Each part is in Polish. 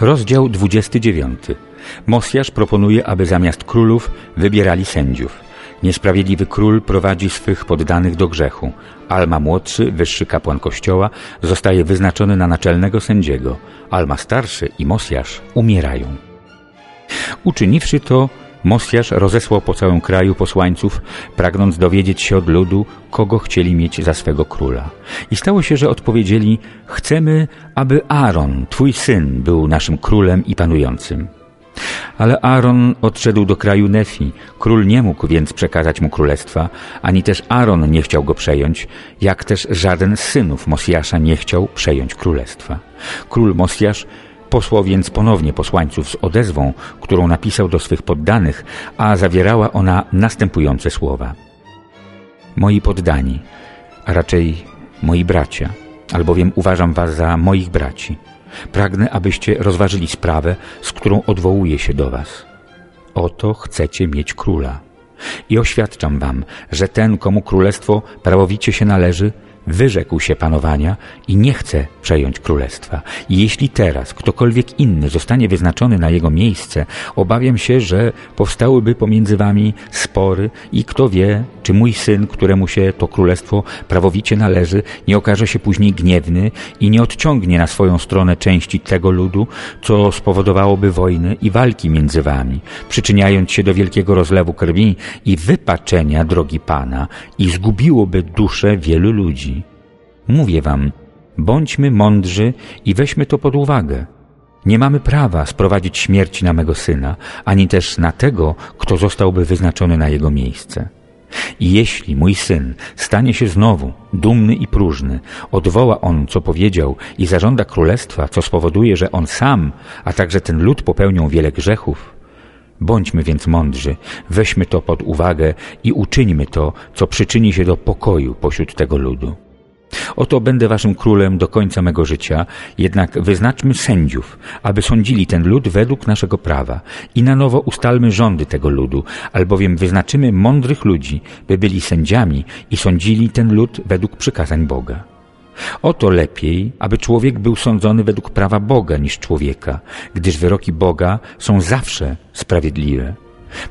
Rozdział 29. Mosjasz proponuje, aby zamiast królów wybierali sędziów. Niesprawiedliwy król prowadzi swych poddanych do grzechu. Alma młodszy, wyższy kapłan kościoła, zostaje wyznaczony na naczelnego sędziego. Alma starszy i Mosjasz umierają. Uczyniwszy to, Mosjasz rozesłał po całym kraju posłańców, pragnąc dowiedzieć się od ludu, kogo chcieli mieć za swego króla. I stało się, że odpowiedzieli, chcemy, aby Aaron, twój syn, był naszym królem i panującym. Ale Aaron odszedł do kraju Nefi. Król nie mógł więc przekazać mu królestwa, ani też Aaron nie chciał go przejąć, jak też żaden z synów Mosjasza nie chciał przejąć królestwa. Król Mosjasz Posłał więc ponownie posłańców z odezwą, którą napisał do swych poddanych, a zawierała ona następujące słowa. Moi poddani, a raczej moi bracia, albowiem uważam was za moich braci. Pragnę, abyście rozważyli sprawę, z którą odwołuję się do was. Oto chcecie mieć króla. I oświadczam wam, że ten, komu królestwo prawowicie się należy, wyrzekł się panowania i nie chce przejąć królestwa. Jeśli teraz ktokolwiek inny zostanie wyznaczony na jego miejsce, obawiam się, że powstałyby pomiędzy wami spory i kto wie, czy mój syn, któremu się to królestwo prawowicie należy, nie okaże się później gniewny i nie odciągnie na swoją stronę części tego ludu, co spowodowałoby wojny i walki między wami, przyczyniając się do wielkiego rozlewu krwi i wypaczenia drogi Pana i zgubiłoby duszę wielu ludzi. Mówię wam, bądźmy mądrzy i weźmy to pod uwagę. Nie mamy prawa sprowadzić śmierci na mego syna, ani też na tego, kto zostałby wyznaczony na jego miejsce. I jeśli mój syn stanie się znowu dumny i próżny, odwoła on, co powiedział i zażąda królestwa, co spowoduje, że on sam, a także ten lud popełnią wiele grzechów, bądźmy więc mądrzy, weźmy to pod uwagę i uczyńmy to, co przyczyni się do pokoju pośród tego ludu. Oto będę waszym królem do końca mego życia, jednak wyznaczmy sędziów, aby sądzili ten lud według naszego prawa i na nowo ustalmy rządy tego ludu, albowiem wyznaczymy mądrych ludzi, by byli sędziami i sądzili ten lud według przykazań Boga. Oto lepiej, aby człowiek był sądzony według prawa Boga niż człowieka, gdyż wyroki Boga są zawsze sprawiedliwe,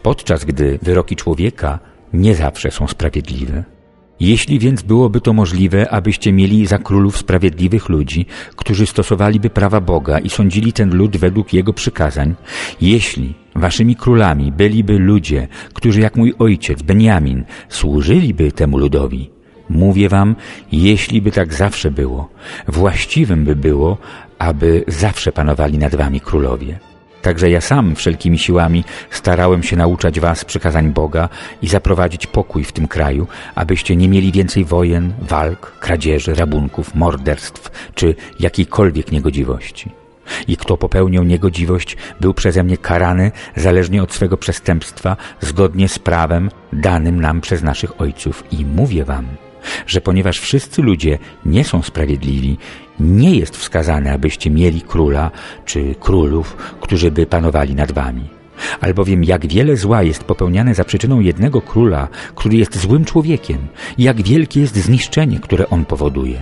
podczas gdy wyroki człowieka nie zawsze są sprawiedliwe. Jeśli więc byłoby to możliwe, abyście mieli za królów sprawiedliwych ludzi, którzy stosowaliby prawa Boga i sądzili ten lud według Jego przykazań, jeśli waszymi królami byliby ludzie, którzy jak mój ojciec Benjamin służyliby temu ludowi, mówię wam, jeśli by tak zawsze było, właściwym by było, aby zawsze panowali nad wami królowie. Także ja sam wszelkimi siłami starałem się nauczać was przykazań Boga i zaprowadzić pokój w tym kraju, abyście nie mieli więcej wojen, walk, kradzieży, rabunków, morderstw czy jakiejkolwiek niegodziwości. I kto popełnił niegodziwość, był przeze mnie karany zależnie od swego przestępstwa, zgodnie z prawem danym nam przez naszych ojców. I mówię wam, że ponieważ wszyscy ludzie nie są sprawiedliwi, nie jest wskazane, abyście mieli króla czy królów, którzy by panowali nad wami. Albowiem jak wiele zła jest popełniane za przyczyną jednego króla, który jest złym człowiekiem, jak wielkie jest zniszczenie, które on powoduje.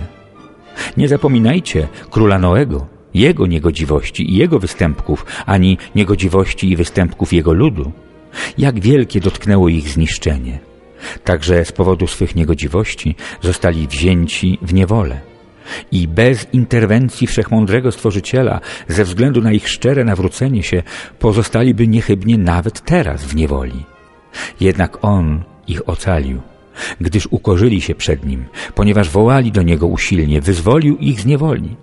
Nie zapominajcie króla Noego, jego niegodziwości i jego występków, ani niegodziwości i występków jego ludu. Jak wielkie dotknęło ich zniszczenie. Także z powodu swych niegodziwości zostali wzięci w niewolę. I bez interwencji wszechmądrego Stworzyciela, ze względu na ich szczere nawrócenie się, pozostaliby niechybnie nawet teraz w niewoli. Jednak On ich ocalił, gdyż ukorzyli się przed Nim, ponieważ wołali do Niego usilnie, wyzwolił ich z niewoli.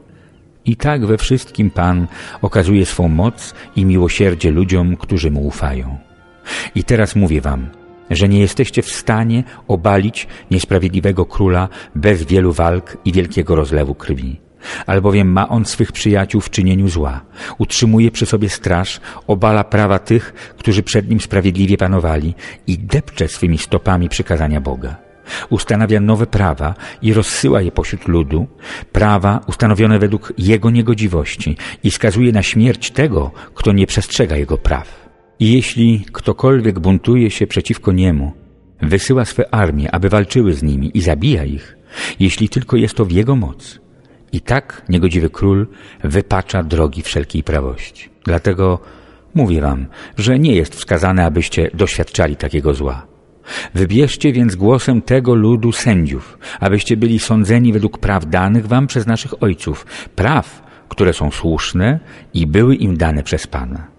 I tak we wszystkim Pan okazuje swą moc i miłosierdzie ludziom, którzy Mu ufają. I teraz mówię Wam, że nie jesteście w stanie obalić niesprawiedliwego króla bez wielu walk i wielkiego rozlewu krwi. Albowiem ma on swych przyjaciół w czynieniu zła, utrzymuje przy sobie straż, obala prawa tych, którzy przed nim sprawiedliwie panowali i depcze swymi stopami przykazania Boga. Ustanawia nowe prawa i rozsyła je pośród ludu, prawa ustanowione według jego niegodziwości i skazuje na śmierć tego, kto nie przestrzega jego praw. I jeśli ktokolwiek buntuje się przeciwko niemu, wysyła swe armie, aby walczyły z nimi i zabija ich, jeśli tylko jest to w jego moc, I tak niegodziwy król wypacza drogi wszelkiej prawości. Dlatego mówię wam, że nie jest wskazane, abyście doświadczali takiego zła. Wybierzcie więc głosem tego ludu sędziów, abyście byli sądzeni według praw danych wam przez naszych ojców, praw, które są słuszne i były im dane przez Pana.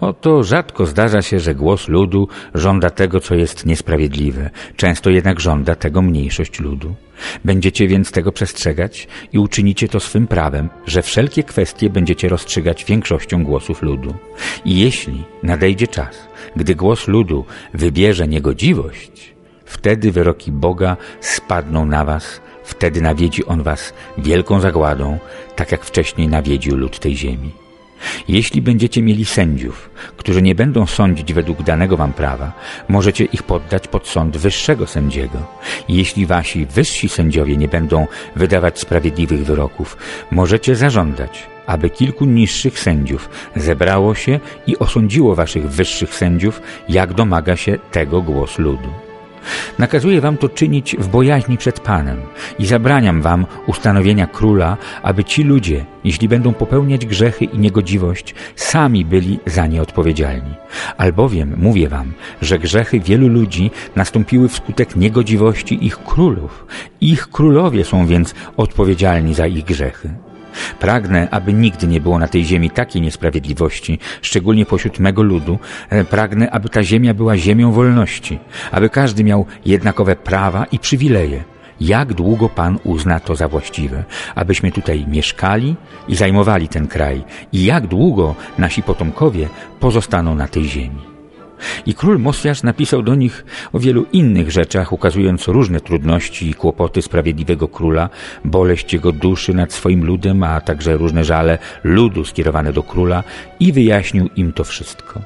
Oto rzadko zdarza się, że głos ludu żąda tego, co jest niesprawiedliwe. Często jednak żąda tego mniejszość ludu. Będziecie więc tego przestrzegać i uczynicie to swym prawem, że wszelkie kwestie będziecie rozstrzygać większością głosów ludu. I jeśli nadejdzie czas, gdy głos ludu wybierze niegodziwość, wtedy wyroki Boga spadną na was, wtedy nawiedzi On was wielką zagładą, tak jak wcześniej nawiedził lud tej ziemi. Jeśli będziecie mieli sędziów, którzy nie będą sądzić według danego wam prawa, możecie ich poddać pod sąd wyższego sędziego. Jeśli wasi wyżsi sędziowie nie będą wydawać sprawiedliwych wyroków, możecie zażądać, aby kilku niższych sędziów zebrało się i osądziło waszych wyższych sędziów, jak domaga się tego głos ludu. Nakazuję wam to czynić w bojaźni przed Panem i zabraniam wam ustanowienia króla, aby ci ludzie, jeśli będą popełniać grzechy i niegodziwość, sami byli za nie odpowiedzialni. Albowiem mówię wam, że grzechy wielu ludzi nastąpiły wskutek niegodziwości ich królów. Ich królowie są więc odpowiedzialni za ich grzechy. Pragnę, aby nigdy nie było na tej ziemi takiej niesprawiedliwości, szczególnie pośród mego ludu. E, pragnę, aby ta ziemia była ziemią wolności, aby każdy miał jednakowe prawa i przywileje. Jak długo Pan uzna to za właściwe, abyśmy tutaj mieszkali i zajmowali ten kraj i jak długo nasi potomkowie pozostaną na tej ziemi. I król Mosjasz napisał do nich o wielu innych rzeczach, ukazując różne trudności i kłopoty sprawiedliwego króla, boleść jego duszy nad swoim ludem, a także różne żale ludu skierowane do króla i wyjaśnił im to wszystko.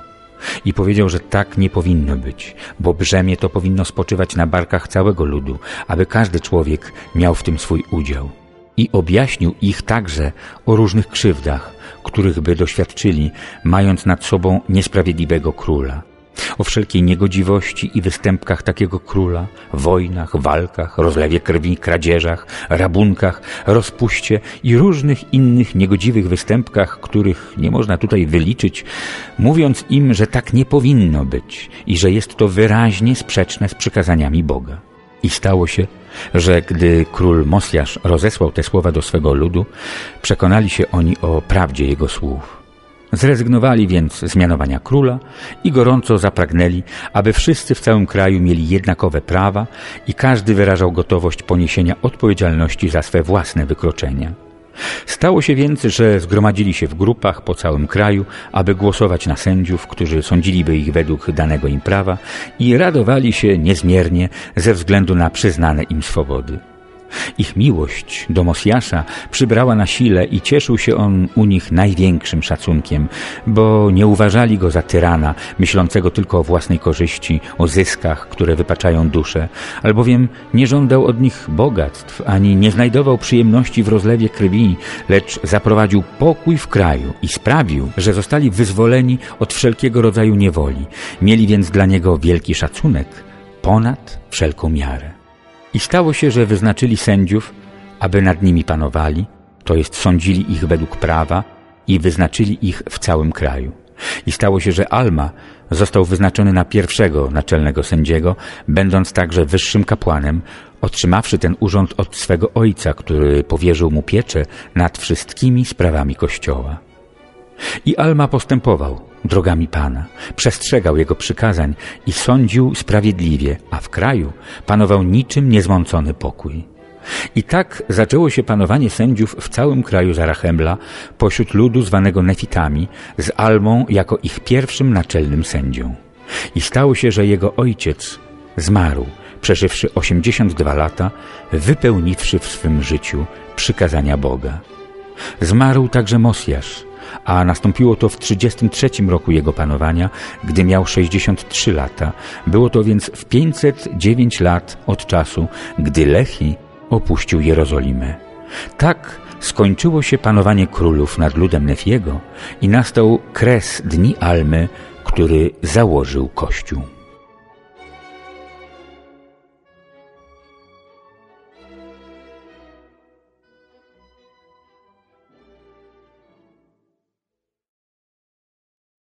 I powiedział, że tak nie powinno być, bo brzemię to powinno spoczywać na barkach całego ludu, aby każdy człowiek miał w tym swój udział. I objaśnił ich także o różnych krzywdach, których by doświadczyli, mając nad sobą niesprawiedliwego króla o wszelkiej niegodziwości i występkach takiego króla, wojnach, walkach, rozlewie krwi, kradzieżach, rabunkach, rozpuście i różnych innych niegodziwych występkach, których nie można tutaj wyliczyć, mówiąc im, że tak nie powinno być i że jest to wyraźnie sprzeczne z przykazaniami Boga. I stało się, że gdy król Mosjasz rozesłał te słowa do swego ludu, przekonali się oni o prawdzie jego słów. Zrezygnowali więc z mianowania króla i gorąco zapragnęli, aby wszyscy w całym kraju mieli jednakowe prawa i każdy wyrażał gotowość poniesienia odpowiedzialności za swe własne wykroczenia. Stało się więc, że zgromadzili się w grupach po całym kraju, aby głosować na sędziów, którzy sądziliby ich według danego im prawa i radowali się niezmiernie ze względu na przyznane im swobody. Ich miłość do Mosjasza przybrała na sile i cieszył się on u nich największym szacunkiem, bo nie uważali go za tyrana, myślącego tylko o własnej korzyści, o zyskach, które wypaczają duszę, albowiem nie żądał od nich bogactw, ani nie znajdował przyjemności w rozlewie krwi, lecz zaprowadził pokój w kraju i sprawił, że zostali wyzwoleni od wszelkiego rodzaju niewoli. Mieli więc dla niego wielki szacunek ponad wszelką miarę. I stało się, że wyznaczyli sędziów, aby nad nimi panowali, to jest sądzili ich według prawa i wyznaczyli ich w całym kraju. I stało się, że Alma został wyznaczony na pierwszego naczelnego sędziego, będąc także wyższym kapłanem, otrzymawszy ten urząd od swego ojca, który powierzył mu pieczę nad wszystkimi sprawami Kościoła. I Alma postępował drogami Pana, przestrzegał Jego przykazań i sądził sprawiedliwie, a w kraju panował niczym niezmącony pokój. I tak zaczęło się panowanie sędziów w całym kraju Zarachemla pośród ludu zwanego Nefitami z Almą jako ich pierwszym naczelnym sędzią. I stało się, że jego ojciec zmarł, przeżywszy 82 lata, wypełniwszy w swym życiu przykazania Boga. Zmarł także Mosjasz, a nastąpiło to w 33 roku jego panowania, gdy miał 63 lata. Było to więc w 509 lat od czasu, gdy Lechi opuścił Jerozolimę. Tak skończyło się panowanie królów nad ludem Nefiego i nastał kres dni Almy, który założył Kościół.